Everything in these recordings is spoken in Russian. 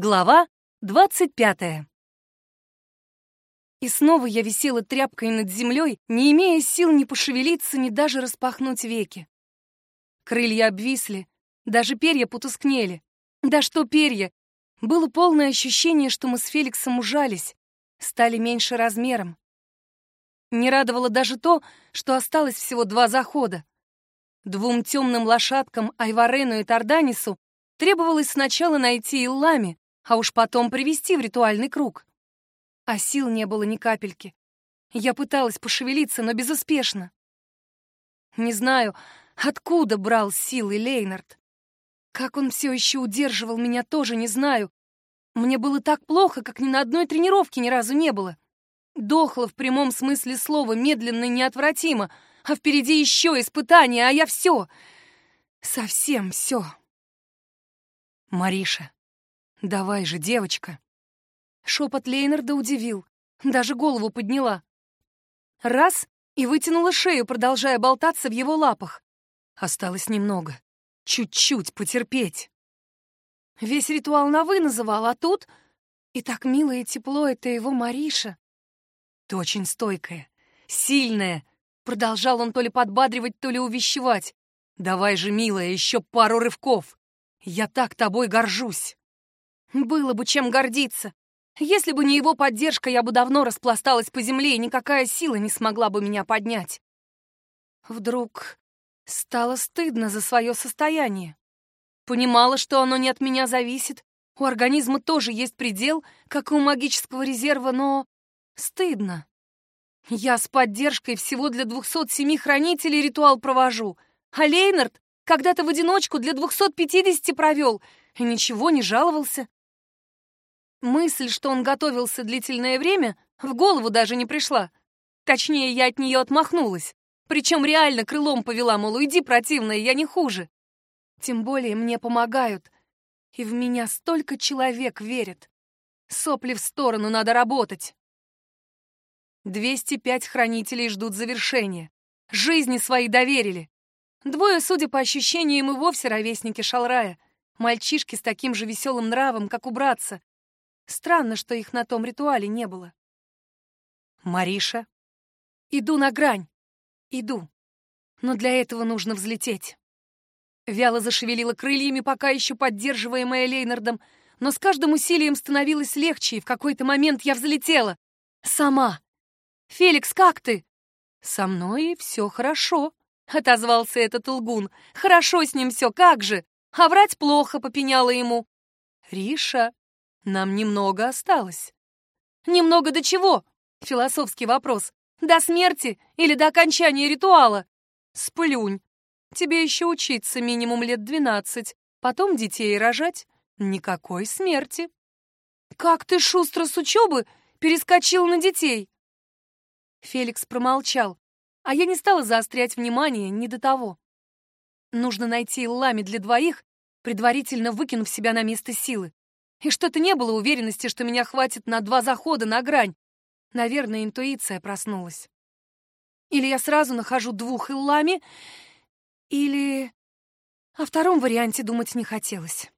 Глава двадцать пятая. И снова я висела тряпкой над землей, не имея сил ни пошевелиться, ни даже распахнуть веки. Крылья обвисли, даже перья потускнели. Да что перья! Было полное ощущение, что мы с Феликсом ужались, стали меньше размером. Не радовало даже то, что осталось всего два захода. Двум темным лошадкам Айварену и Тарданису требовалось сначала найти Иллами, а уж потом привести в ритуальный круг. А сил не было ни капельки. Я пыталась пошевелиться, но безуспешно. Не знаю, откуда брал силы Лейнард. Как он все еще удерживал меня, тоже не знаю. Мне было так плохо, как ни на одной тренировке ни разу не было. Дохла в прямом смысле слова, медленно и неотвратимо, а впереди еще испытания, а я все, совсем все. Мариша, «Давай же, девочка!» Шепот Лейнарда удивил. Даже голову подняла. Раз — и вытянула шею, продолжая болтаться в его лапах. Осталось немного. Чуть-чуть потерпеть. Весь ритуал на «вы» называл, а тут... И так мило и тепло это его Мариша. Ты очень стойкая, сильная. Продолжал он то ли подбадривать, то ли увещевать. Давай же, милая, еще пару рывков. Я так тобой горжусь. Было бы чем гордиться. Если бы не его поддержка, я бы давно распласталась по земле, и никакая сила не смогла бы меня поднять. Вдруг стало стыдно за свое состояние. Понимала, что оно не от меня зависит. У организма тоже есть предел, как и у магического резерва, но стыдно. Я с поддержкой всего для 207 хранителей ритуал провожу, а Лейнард когда-то в одиночку для 250 провел и ничего не жаловался. Мысль, что он готовился длительное время, в голову даже не пришла. Точнее, я от нее отмахнулась. Причем реально крылом повела, мол, уйди, противная, я не хуже. Тем более мне помогают. И в меня столько человек верит. Сопли в сторону, надо работать. 205 хранителей ждут завершения. Жизни свои доверили. Двое, судя по ощущениям, и вовсе ровесники Шалрая. Мальчишки с таким же веселым нравом, как у братца. Странно, что их на том ритуале не было. Мариша. Иду на грань. Иду. Но для этого нужно взлететь. Вяло зашевелила крыльями, пока еще поддерживаемая Лейнардом, но с каждым усилием становилось легче, и в какой-то момент я взлетела. Сама. «Феликс, как ты?» «Со мной все хорошо», — отозвался этот лгун. «Хорошо с ним все, как же? А врать плохо», — попеняла ему. «Риша, нам немного осталось. Немного до чего? Философский вопрос. До смерти или до окончания ритуала? Сплюнь. Тебе еще учиться минимум лет двенадцать, потом детей рожать. Никакой смерти. Как ты шустро с учебы перескочил на детей? Феликс промолчал, а я не стала заострять внимание не до того. Нужно найти лами для двоих, предварительно выкинув себя на место силы. И что-то не было уверенности, что меня хватит на два захода на грань. Наверное, интуиция проснулась. Или я сразу нахожу двух иллами, или... О втором варианте думать не хотелось.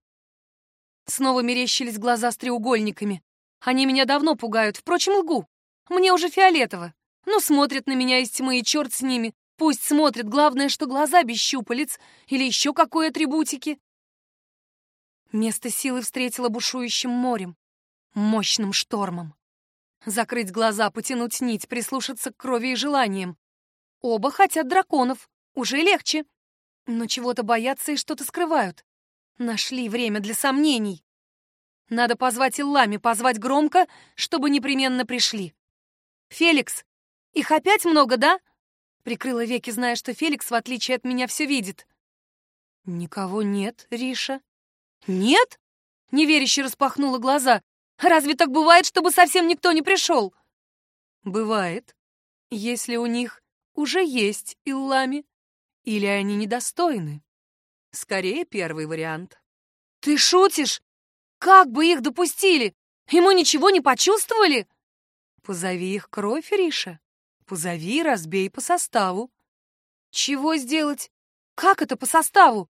Снова мерещились глаза с треугольниками. Они меня давно пугают, впрочем, лгу. Мне уже фиолетово. Ну, смотрят на меня из тьмы, и черт с ними. Пусть смотрят, главное, что глаза без щупалец или еще какой атрибутики. Место силы встретило бушующим морем, мощным штормом. Закрыть глаза, потянуть нить, прислушаться к крови и желаниям. Оба хотят драконов, уже легче. Но чего-то боятся и что-то скрывают. Нашли время для сомнений. Надо позвать Иллами, позвать громко, чтобы непременно пришли. «Феликс, их опять много, да?» Прикрыла веки, зная, что Феликс, в отличие от меня, все видит. «Никого нет, Риша», «Нет?» — неверяще распахнула глаза. «Разве так бывает, чтобы совсем никто не пришел?» «Бывает, если у них уже есть Иллами, или они недостойны. Скорее, первый вариант». «Ты шутишь? Как бы их допустили? Ему ничего не почувствовали?» «Позови их кровь, Риша. Позови, разбей по составу». «Чего сделать? Как это по составу?»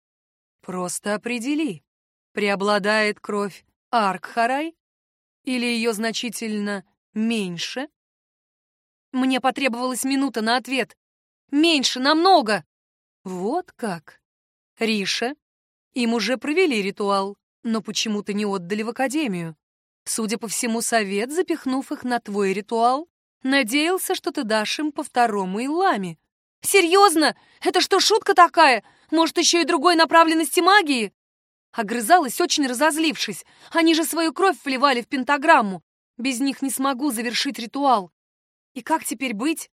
«Просто определи, преобладает кровь Аркхарай? Или ее значительно меньше? Мне потребовалась минута на ответ. Меньше, намного. Вот как. Риша, им уже провели ритуал, но почему-то не отдали в академию. Судя по всему, совет, запихнув их на твой ритуал, надеялся, что ты дашь им по второму Илламе. Серьезно? Это что, шутка такая? Может, еще и другой направленности магии? Огрызалась, очень разозлившись. Они же свою кровь вливали в пентаграмму. Без них не смогу завершить ритуал. И как теперь быть?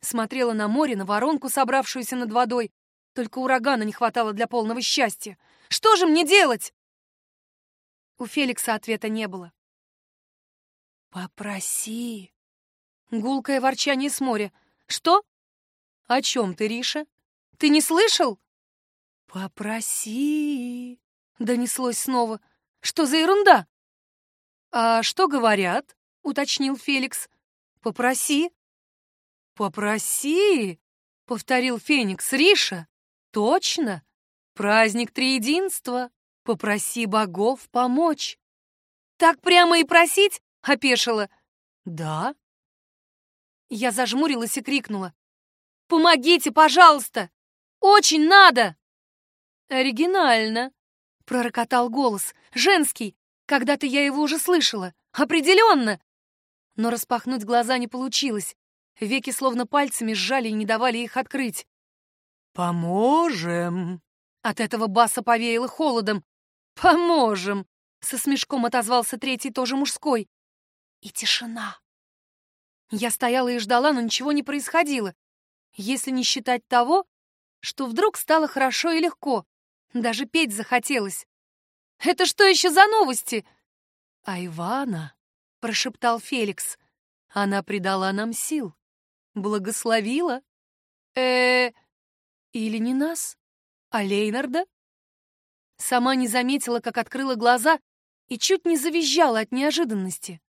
Смотрела на море, на воронку, собравшуюся над водой. Только урагана не хватало для полного счастья. Что же мне делать? У Феликса ответа не было. «Попроси». Гулкое ворчание с моря. «Что? О чем ты, Риша? Ты не слышал?» «Попроси», — донеслось снова. «Что за ерунда?» «А что говорят?» — уточнил Феликс. «Попроси». «Попроси», — повторил Феникс. «Риша, точно? Праздник Триединства. Попроси богов помочь». «Так прямо и просить?» — опешила. «Да». Я зажмурилась и крикнула. «Помогите, пожалуйста! Очень надо!» «Оригинально!» — пророкотал голос. «Женский! Когда-то я его уже слышала. Определенно!» Но распахнуть глаза не получилось. Веки словно пальцами сжали и не давали их открыть. «Поможем!» От этого баса повеяло холодом. «Поможем!» — со смешком отозвался третий, тоже мужской. И тишина. Я стояла и ждала, но ничего не происходило. Если не считать того, что вдруг стало хорошо и легко. Даже петь захотелось. «Это что еще за новости?» «А Ивана», — прошептал Феликс, — «она придала нам сил, благословила». э Или не нас, а Лейнарда?» Сама не заметила, как открыла глаза и чуть не завизжала от неожиданности.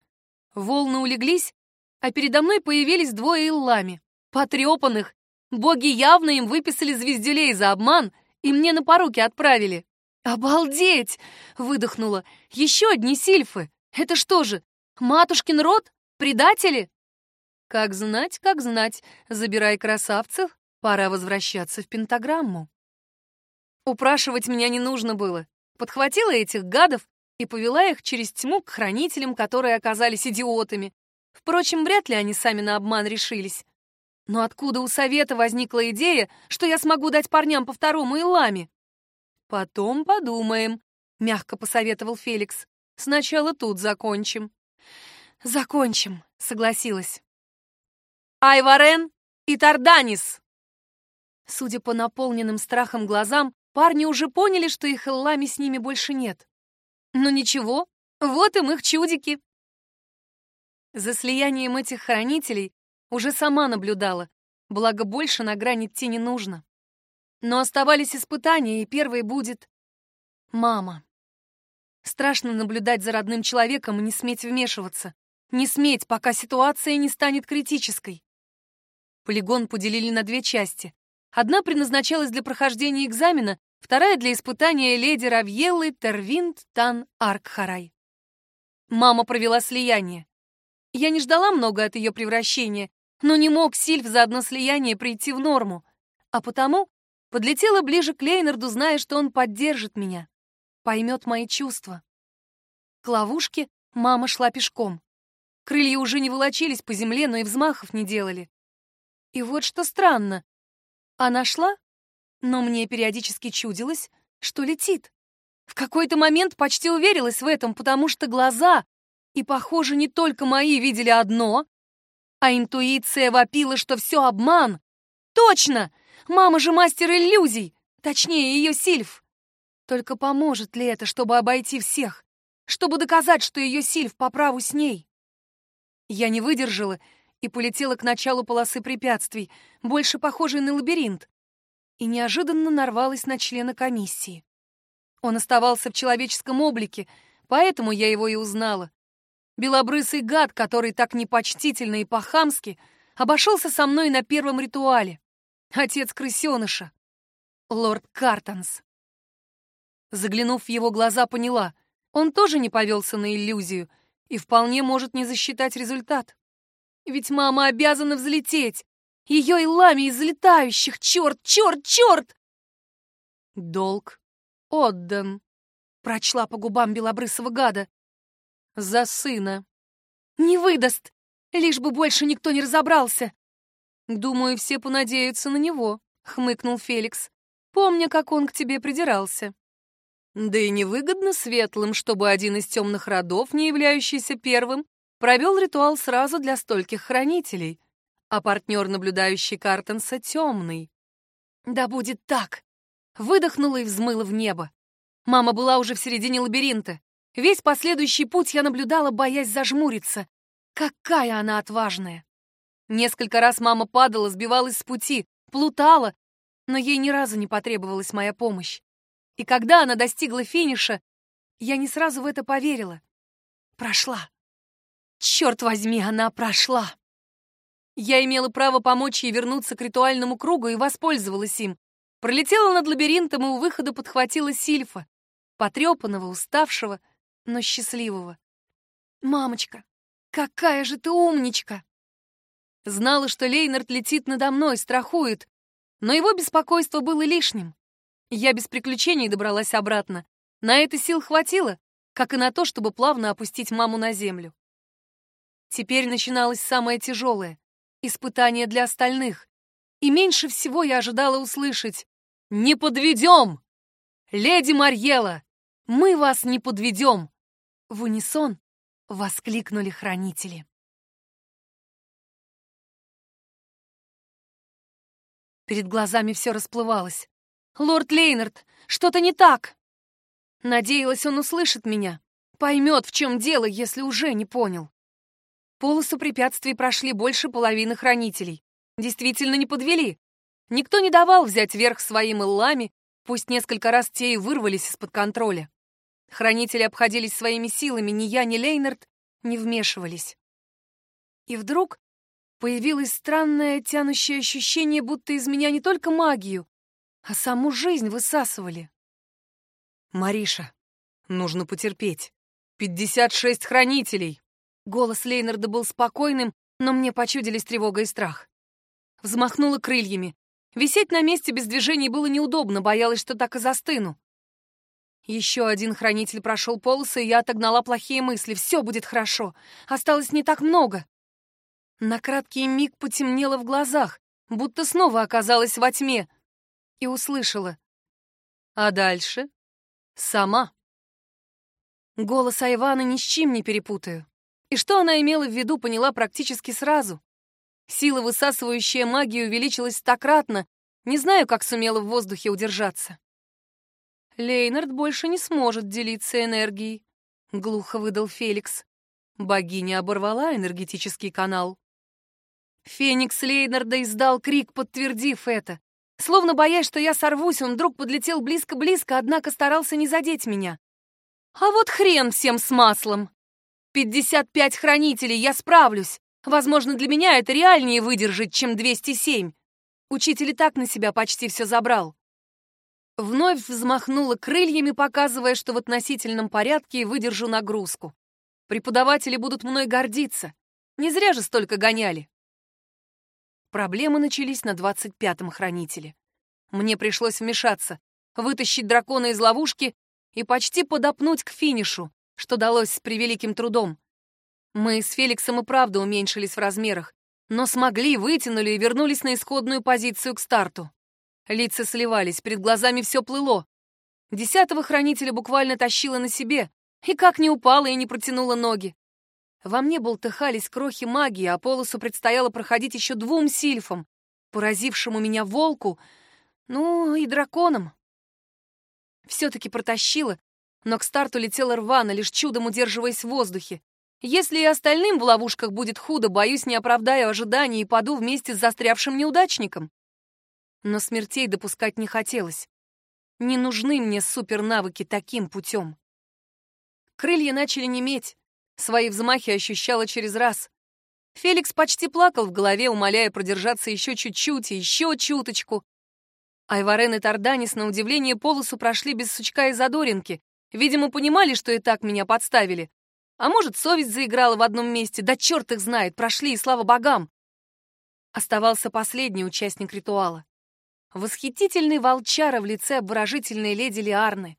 Волны улеглись, а передо мной появились двое иллами, потрепанных. Боги явно им выписали звездюлей за обман и мне на поруки отправили. «Обалдеть!» — выдохнула. «Еще одни сильфы! Это что же, матушкин род? Предатели?» «Как знать, как знать. Забирай красавцев, пора возвращаться в пентаграмму». Упрашивать меня не нужно было. Подхватила этих гадов и повела их через тьму к хранителям, которые оказались идиотами. Впрочем, вряд ли они сами на обман решились. Но откуда у совета возникла идея, что я смогу дать парням по второму Иламе? Потом подумаем, мягко посоветовал Феликс. Сначала тут закончим. Закончим, согласилась. Айварен и Тарданис. Судя по наполненным страхом глазам, парни уже поняли, что их Эллами с ними больше нет. Но ничего, вот им их чудики. За слиянием этих хранителей уже сама наблюдала, благо больше на грани идти не нужно. Но оставались испытания, и первой будет мама. Страшно наблюдать за родным человеком и не сметь вмешиваться. Не сметь, пока ситуация не станет критической. Полигон поделили на две части. Одна предназначалась для прохождения экзамена, вторая для испытания леди Равьеллы Тервинд Тан Аркхарай. Мама провела слияние. Я не ждала много от ее превращения, но не мог Сильв за одно слияние прийти в норму, а потому подлетела ближе к Лейнарду, зная, что он поддержит меня, поймет мои чувства. К ловушке мама шла пешком. Крылья уже не волочились по земле, но и взмахов не делали. И вот что странно. Она шла, но мне периодически чудилось, что летит. В какой-то момент почти уверилась в этом, потому что глаза, и, похоже, не только мои видели одно, а интуиция вопила, что все обман. Точно! Мама же мастер иллюзий, точнее, ее сильф. Только поможет ли это, чтобы обойти всех? Чтобы доказать, что ее сильф по праву с ней? Я не выдержала и полетела к началу полосы препятствий, больше похожей на лабиринт, и неожиданно нарвалась на члена комиссии. Он оставался в человеческом облике, поэтому я его и узнала белобрысый гад, который так непочтительно и по-хамски обошелся со мной на первом ритуале. Отец крысеныша. Лорд Картонс. Заглянув в его глаза, поняла, Он тоже не повелся на иллюзию и вполне может не засчитать результат. Ведь мама обязана взлететь. Ее и лами из летающих. Черт, черт, черт! Долг отдан, прочла по губам белобрысого гада. За сына. Не выдаст, лишь бы больше никто не разобрался. Думаю, все понадеются на него, хмыкнул Феликс, помня, как он к тебе придирался. Да и невыгодно светлым, чтобы один из темных родов, не являющийся первым, провел ритуал сразу для стольких хранителей, а партнер, наблюдающий Картенса, темный. Да будет так. Выдохнула и взмыла в небо. Мама была уже в середине лабиринта. Весь последующий путь я наблюдала, боясь зажмуриться. Какая она отважная! Несколько раз мама падала, сбивалась с пути, плутала, но ей ни разу не потребовалась моя помощь. И когда она достигла финиша, я не сразу в это поверила. Прошла. Черт возьми, она прошла. Я имела право помочь ей вернуться к ритуальному кругу и воспользовалась им. Пролетела над лабиринтом и у выхода подхватила Сильфа, потрепанного, уставшего, но счастливого. «Мамочка, какая же ты умничка!» Знала, что Лейнард летит надо мной, страхует, но его беспокойство было лишним. Я без приключений добралась обратно. На это сил хватило, как и на то, чтобы плавно опустить маму на землю. Теперь начиналось самое тяжелое — испытание для остальных. И меньше всего я ожидала услышать «Не подведем!» «Леди Марьела, мы вас не подведем!» В унисон воскликнули хранители. Перед глазами все расплывалось. «Лорд Лейнард, что-то не так!» Надеялась, он услышит меня, поймет, в чем дело, если уже не понял. Полосу препятствий прошли больше половины хранителей. Действительно не подвели. Никто не давал взять верх своим иллами, пусть несколько раз те и вырвались из-под контроля. Хранители обходились своими силами, ни я, ни Лейнард не вмешивались. И вдруг появилось странное тянущее ощущение, будто из меня не только магию, а саму жизнь высасывали. «Мариша, нужно потерпеть. Пятьдесят шесть хранителей!» Голос Лейнарда был спокойным, но мне почудились тревога и страх. Взмахнула крыльями. Висеть на месте без движений было неудобно, боялась, что так и застыну. Еще один хранитель прошел полосы, и я отогнала плохие мысли. Все будет хорошо. Осталось не так много. На краткий миг потемнело в глазах, будто снова оказалась во тьме и услышала. А дальше? Сама. Голос Айвана ни с чем не перепутаю. И что она имела в виду, поняла практически сразу. Сила, высасывающая магию, увеличилась стократно. Не знаю, как сумела в воздухе удержаться. Лейнард больше не сможет делиться энергией, — глухо выдал Феликс. Богиня оборвала энергетический канал. Феникс Лейнарда издал крик, подтвердив это. Словно боясь, что я сорвусь, он вдруг подлетел близко-близко, однако старался не задеть меня. А вот хрен всем с маслом. Пятьдесят пять хранителей, я справлюсь. Возможно, для меня это реальнее выдержать, чем 207. Учитель и так на себя почти все забрал. Вновь взмахнула крыльями, показывая, что в относительном порядке выдержу нагрузку. Преподаватели будут мной гордиться. Не зря же столько гоняли. Проблемы начались на двадцать пятом хранителе. Мне пришлось вмешаться, вытащить дракона из ловушки и почти подопнуть к финишу, что далось с превеликим трудом. Мы с Феликсом и правда уменьшились в размерах, но смогли, вытянули и вернулись на исходную позицию к старту. Лица сливались, перед глазами все плыло. Десятого хранителя буквально тащила на себе, и как не упала и не протянула ноги. Во мне болтыхались крохи магии, а полосу предстояло проходить еще двум сильфам, поразившему меня волку, ну и драконам. Все-таки протащила, но к старту летела рвано, лишь чудом удерживаясь в воздухе. Если и остальным в ловушках будет худо, боюсь, не оправдаю ожиданий и паду вместе с застрявшим неудачником. Но смертей допускать не хотелось. Не нужны мне супернавыки таким путем. Крылья начали неметь, Свои взмахи ощущала через раз. Феликс почти плакал в голове, умоляя продержаться еще чуть-чуть и еще чуточку. Айварен и Тарданис, на удивление, полосу прошли без сучка и задоринки, Видимо, понимали, что и так меня подставили. А может, совесть заиграла в одном месте, да черт их знает, прошли, и слава богам. Оставался последний участник ритуала. Восхитительный волчара в лице обворожительной леди Лиарны.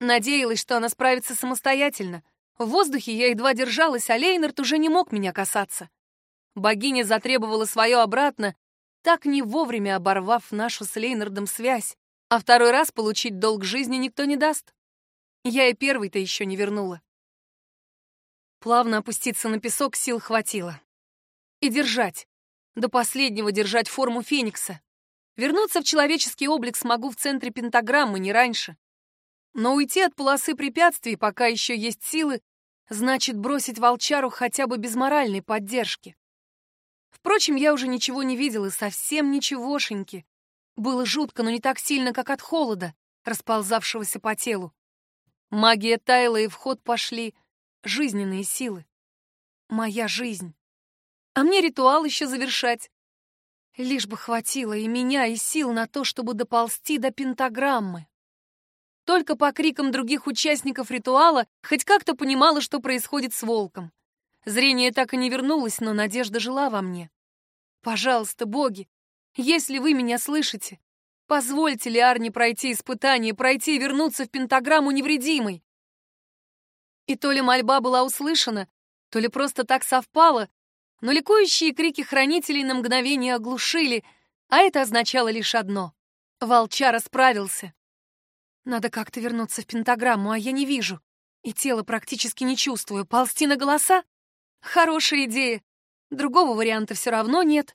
Надеялась, что она справится самостоятельно. В воздухе я едва держалась, а Лейнард уже не мог меня касаться. Богиня затребовала свое обратно, так не вовремя оборвав нашу с Лейнардом связь, а второй раз получить долг жизни никто не даст. Я и первый-то еще не вернула. Плавно опуститься на песок сил хватило. И держать. До последнего держать форму Феникса. Вернуться в человеческий облик смогу в центре пентаграммы, не раньше. Но уйти от полосы препятствий, пока еще есть силы, значит бросить волчару хотя бы без моральной поддержки. Впрочем, я уже ничего не видела, совсем ничегошеньки. Было жутко, но не так сильно, как от холода, расползавшегося по телу. Магия таяла, и в ход пошли жизненные силы. Моя жизнь. А мне ритуал еще завершать. Лишь бы хватило и меня, и сил на то, чтобы доползти до пентаграммы. Только по крикам других участников ритуала хоть как-то понимала, что происходит с волком. Зрение так и не вернулось, но надежда жила во мне. Пожалуйста, боги, если вы меня слышите, позвольте Лиарне пройти испытание, пройти и вернуться в пентаграмму невредимой. И то ли мольба была услышана, то ли просто так совпало, но ликующие крики хранителей на мгновение оглушили, а это означало лишь одно — волчара справился. Надо как-то вернуться в пентаграмму, а я не вижу. И тело практически не чувствую. Ползти на голоса? Хорошая идея. Другого варианта все равно нет.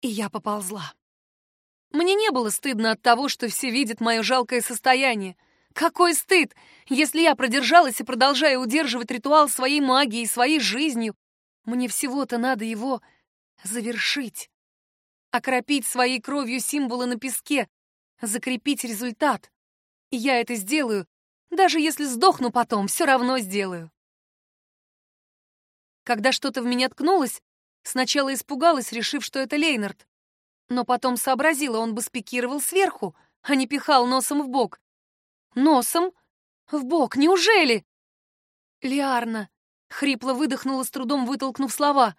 И я поползла. Мне не было стыдно от того, что все видят мое жалкое состояние. Какой стыд, если я продержалась и продолжаю удерживать ритуал своей магией, своей жизнью, мне всего-то надо его завершить. Окропить своей кровью символы на песке, закрепить результат. И я это сделаю, даже если сдохну потом, все равно сделаю. Когда что-то в меня ткнулось, сначала испугалась, решив, что это Лейнард. Но потом сообразила, он бы спикировал сверху, а не пихал носом в бок. Носом? В бок, неужели? Лиарна, Хрипло выдохнула, с трудом вытолкнув слова.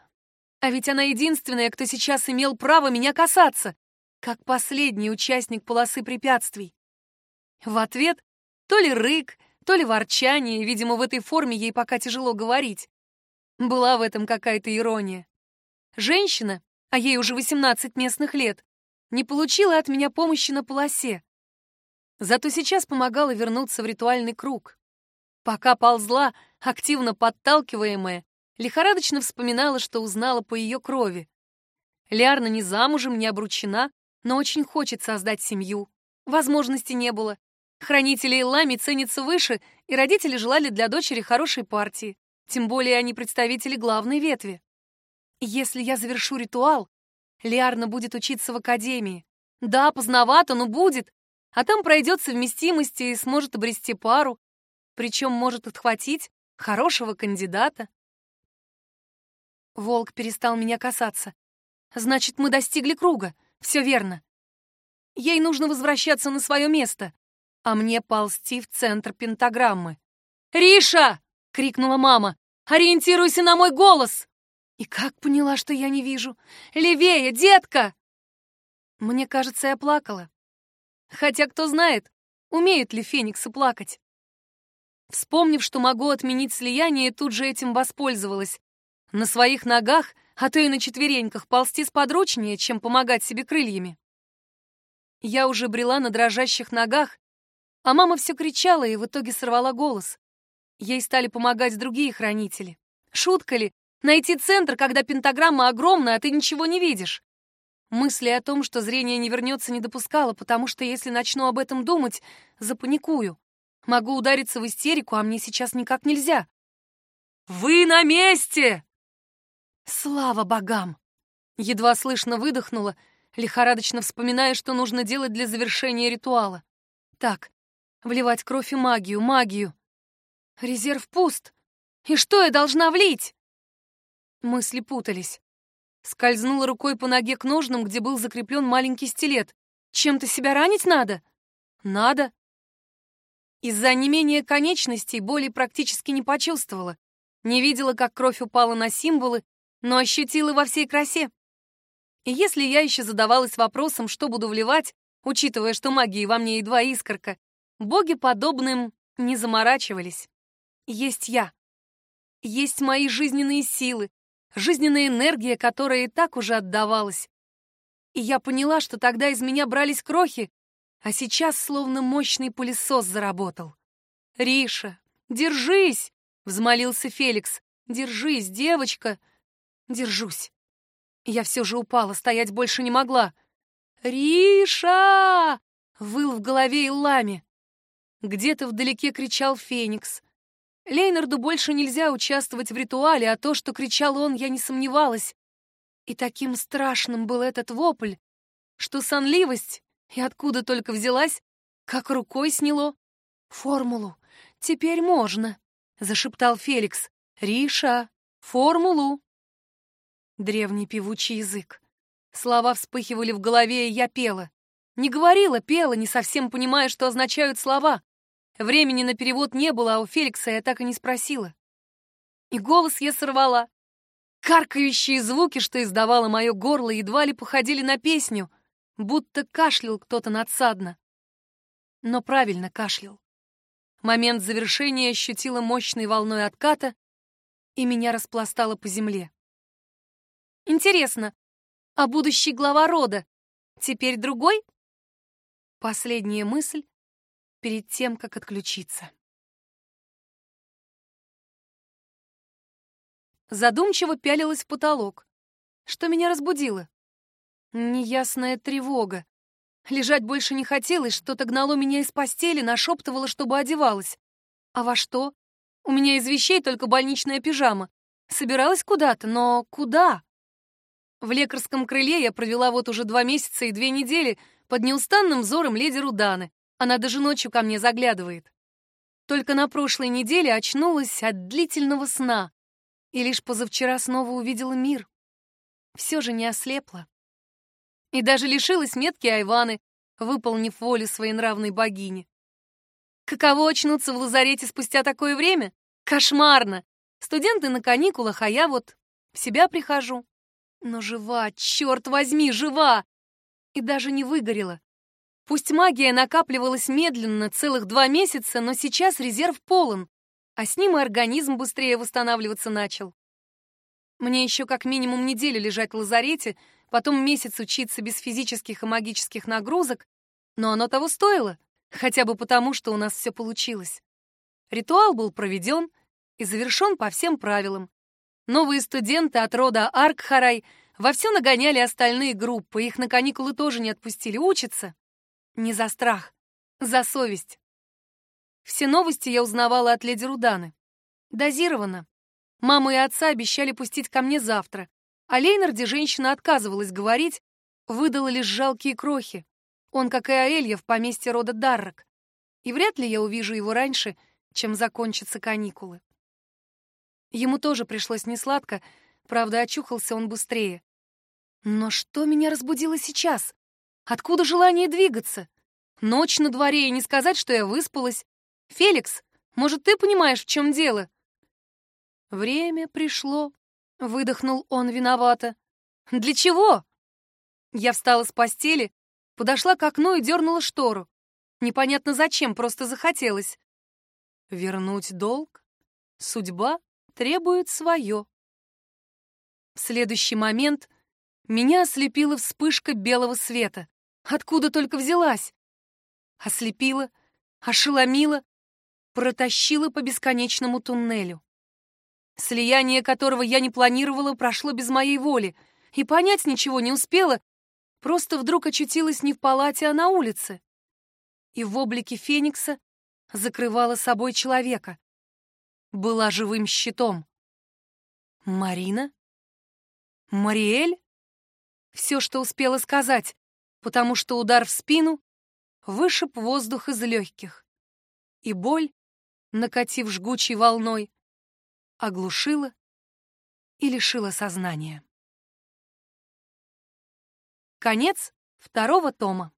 А ведь она единственная, кто сейчас имел право меня касаться, как последний участник полосы препятствий. В ответ то ли рык, то ли ворчание, видимо, в этой форме ей пока тяжело говорить. Была в этом какая-то ирония. Женщина, а ей уже 18 местных лет, не получила от меня помощи на полосе. Зато сейчас помогала вернуться в ритуальный круг. Пока ползла, активно подталкиваемая, лихорадочно вспоминала, что узнала по ее крови. Лиарна не замужем, не обручена, но очень хочет создать семью. Возможности не было. Хранители Лами ценятся выше, и родители желали для дочери хорошей партии. Тем более они представители главной ветви. Если я завершу ритуал, Лиарна будет учиться в академии. Да, поздновато, но будет. А там пройдет совместимость и сможет обрести пару, причем может отхватить хорошего кандидата. Волк перестал меня касаться. Значит, мы достигли круга. Все верно. Ей нужно возвращаться на свое место, а мне ползти в центр пентаграммы. «Риша!» — крикнула мама. «Ориентируйся на мой голос!» И как поняла, что я не вижу? «Левее, детка!» Мне кажется, я плакала. Хотя кто знает, умеют ли фениксы плакать. Вспомнив, что могу отменить слияние, тут же этим воспользовалась. На своих ногах, а то и на четвереньках, ползти сподручнее, чем помогать себе крыльями. Я уже брела на дрожащих ногах, а мама все кричала и в итоге сорвала голос. Ей стали помогать другие хранители. Шутка ли? Найти центр, когда пентаграмма огромная, а ты ничего не видишь. Мысли о том, что зрение не вернется, не допускала, потому что если начну об этом думать, запаникую. Могу удариться в истерику, а мне сейчас никак нельзя. «Вы на месте!» Слава богам! Едва слышно выдохнула, лихорадочно вспоминая, что нужно делать для завершения ритуала. Так, вливать кровь и магию, магию. Резерв пуст. И что я должна влить? Мысли путались. Скользнула рукой по ноге к ножным, где был закреплен маленький стилет. Чем-то себя ранить надо? Надо. Из-за онемения конечностей боли практически не почувствовала. Не видела, как кровь упала на символы, но ощутила во всей красе. И если я еще задавалась вопросом, что буду вливать, учитывая, что магии во мне едва искорка, боги подобным не заморачивались. Есть я. Есть мои жизненные силы, жизненная энергия, которая и так уже отдавалась. И я поняла, что тогда из меня брались крохи, а сейчас словно мощный пылесос заработал. «Риша, держись!» — взмолился Феликс. «Держись, девочка!» «Держусь!» Я все же упала, стоять больше не могла. «Риша!» — выл в голове Иллами. Где-то вдалеке кричал Феникс. Лейнарду больше нельзя участвовать в ритуале, а то, что кричал он, я не сомневалась. И таким страшным был этот вопль, что сонливость и откуда только взялась, как рукой сняло. «Формулу! Теперь можно!» — зашептал Феликс. «Риша! Формулу!» Древний певучий язык. Слова вспыхивали в голове, и я пела. Не говорила, пела, не совсем понимая, что означают слова. Времени на перевод не было, а у Феликса я так и не спросила. И голос я сорвала. Каркающие звуки, что издавало мое горло, едва ли походили на песню — будто кашлял кто-то надсадно. Но правильно кашлял. Момент завершения ощутила мощной волной отката, и меня распластало по земле. Интересно, а будущий глава рода теперь другой? Последняя мысль перед тем, как отключиться. Задумчиво пялилась в потолок. Что меня разбудило? Неясная тревога. Лежать больше не хотелось, что-то гнало меня из постели, нашептывало, чтобы одевалась. А во что? У меня из вещей только больничная пижама. Собиралась куда-то, но куда? В лекарском крыле я провела вот уже два месяца и две недели под неустанным взором леди Руданы. Она даже ночью ко мне заглядывает. Только на прошлой неделе очнулась от длительного сна и лишь позавчера снова увидела мир. Все же не ослепла и даже лишилась метки Айваны, выполнив волю своей нравной богини. Каково очнуться в лазарете спустя такое время? Кошмарно! Студенты на каникулах, а я вот в себя прихожу. Но жива, черт возьми, жива! И даже не выгорела. Пусть магия накапливалась медленно, целых два месяца, но сейчас резерв полон, а с ним и организм быстрее восстанавливаться начал. Мне еще как минимум неделю лежать в лазарете, потом месяц учиться без физических и магических нагрузок, но оно того стоило, хотя бы потому, что у нас все получилось. Ритуал был проведен и завершен по всем правилам. Новые студенты от рода Аркхарай вовсю нагоняли остальные группы, их на каникулы тоже не отпустили учиться. Не за страх, за совесть. Все новости я узнавала от леди Руданы. Дозированно. Мама и отца обещали пустить ко мне завтра, о Лейнарде женщина отказывалась говорить, выдала лишь жалкие крохи. Он, как и Аэлья, в поместье рода Даррок. И вряд ли я увижу его раньше, чем закончатся каникулы. Ему тоже пришлось несладко, правда, очухался он быстрее. Но что меня разбудило сейчас? Откуда желание двигаться? Ночь на дворе, и не сказать, что я выспалась. Феликс, может, ты понимаешь, в чем дело? Время пришло, Выдохнул он виновато. «Для чего?» Я встала с постели, подошла к окну и дернула штору. Непонятно зачем, просто захотелось. Вернуть долг? Судьба требует свое. В следующий момент меня ослепила вспышка белого света. Откуда только взялась? Ослепила, ошеломила, протащила по бесконечному туннелю слияние которого я не планировала, прошло без моей воли, и понять ничего не успела, просто вдруг очутилась не в палате, а на улице. И в облике Феникса закрывала собой человека. Была живым щитом. Марина? Мариэль? Все, что успела сказать, потому что удар в спину вышиб воздух из легких. И боль, накатив жгучей волной, оглушила и лишила сознания. Конец второго тома.